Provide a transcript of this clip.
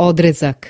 odrezak.